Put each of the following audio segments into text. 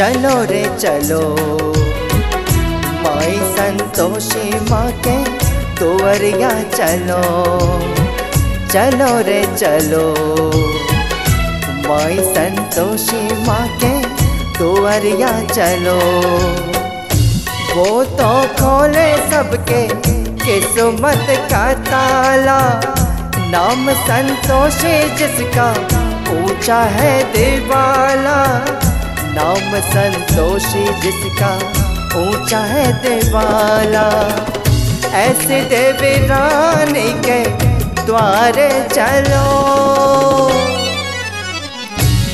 चलो रे चलो। माई संतोषी माँ के तुवरिया चलो। चलो रे चलो। माई संतोषी माँ के तुवरिया चलो। वो तो खोले सबके किस्मत का ताला। नाम संतोषी जिसका ऊँचा है दिवाला। नाम संतोषी जिसका ऊँचा है दिवाला। ऐसे देवी रानी के द्वारे चलो।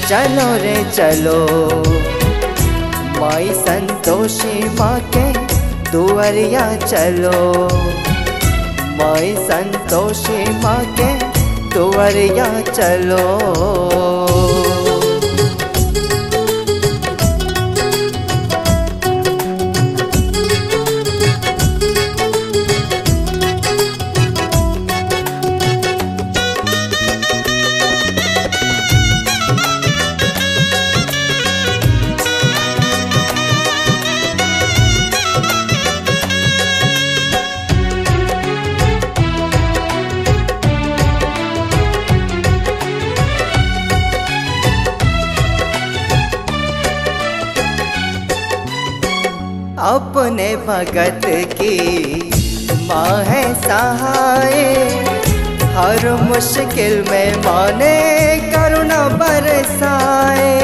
चलो रे चलो। माई संतोषी माँ के दुआरिया चलो। माई संतोषी माँ के दुआरिया चलो। अपने भगत की माँ है सहाय। हर मुश्किल में माने करुणा बरसाए।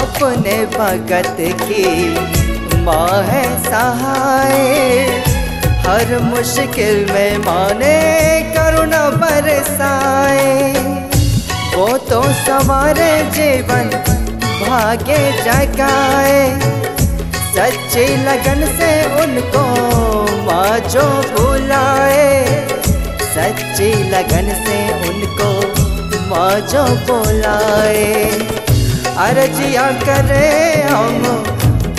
अपने भगत की माँ है सहाय। हर मुश्किल में माने करुणा बरसाए। वो तो सवारे जीवन भागे जगाए। सच्ची लगन से उनको माँ जो बुलाए। सच्ची लगन से उनको माँ जो बुलाए। अर्जिया करे हम,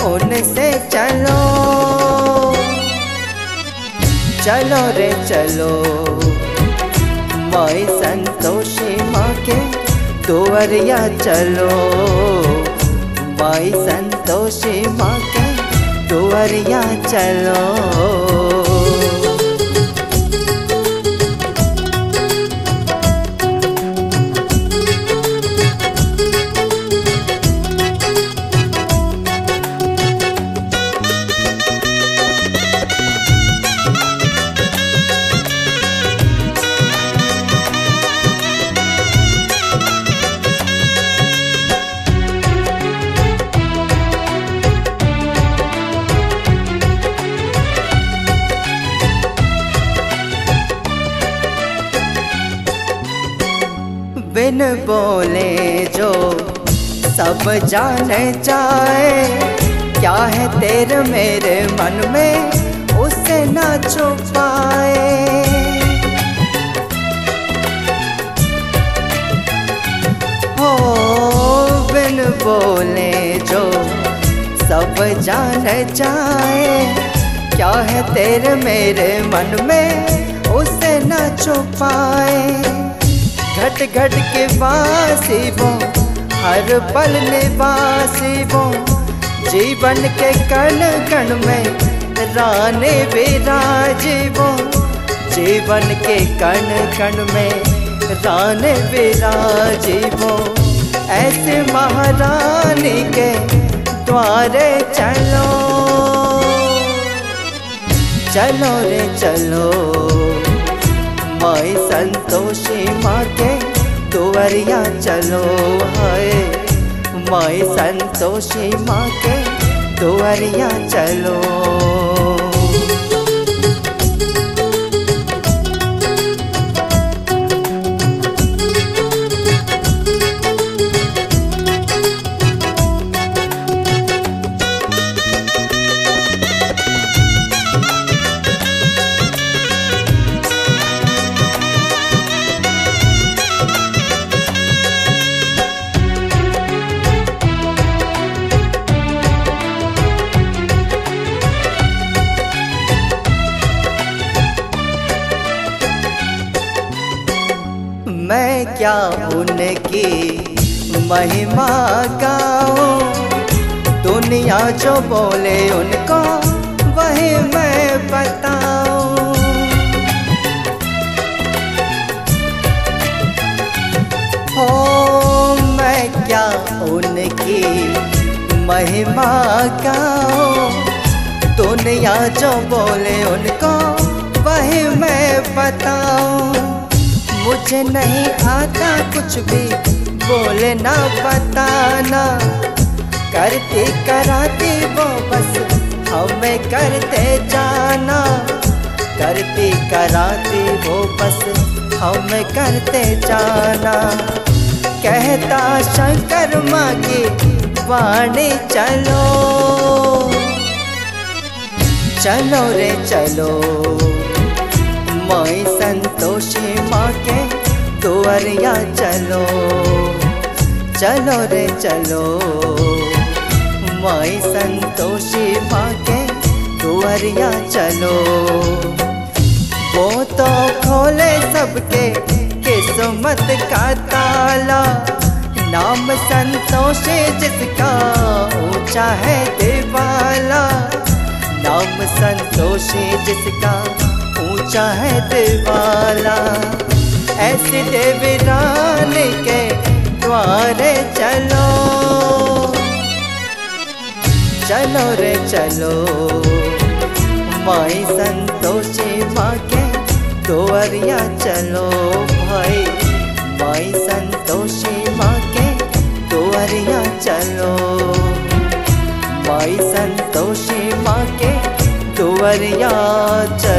उनसे चलो। चलो रे चलो। माई संतोषी माँ के दुवरिया चलो। मई संतोषी माँ के दुवरिया चलो। बिन बोले जो सब जाने जाए। क्या है तेरे मेरे मन में उसे ना छुपाए? हो बिन बोले जो सब जाने जाए। क्या है तेरे मेरे मन में उसे ना छुपाए? घट घट के वासी वो हर पल निवासी वो जीवन के कण कण में राने विराजी वो जीवन के कण कण में राने विराजी वो ऐसे महारानी के द्वारे चलो। चलो रे चलो। माई संतोषी माँ के दुआरिया चलो है मई संतोषी माँ के दुआरिया चलो। क्या उनकी महिमा गाऊं दुनिया जो बोले उनको, वही मैं बताऊँ। हो, मैं क्या उनकी महिमा गाऊं दुनिया जो बोले उनको, वही मैं बताऊँ। मुझे नहीं आता कुछ भी। बोलना बताना। करती कराती वो बस, हमें करते जाना। करती कराती वो बस, हमें करते जाना। कहता शंकर माँ के वाणी चलो। चलो रे, चलो। माई संतोषी माँ के दुआरिया चलो चलो रे चलो। माई संतोषी माँ के दुआरिया चलो। वो तो खोले सबके किस्मत का ताला नाम संतोषी जिसका ऊँचा है दिवाला। नाम संतोषी जिसका ऊँचा है दिवाला। ऐसे देवरान के द्वारे चलो। चलो रे चलो। माई संतोषी माँ के दोरिया चलो भाई। माई संतोषी माँ के दोरिया चलो। माई संतोषी माँ के दुवरिया चलो।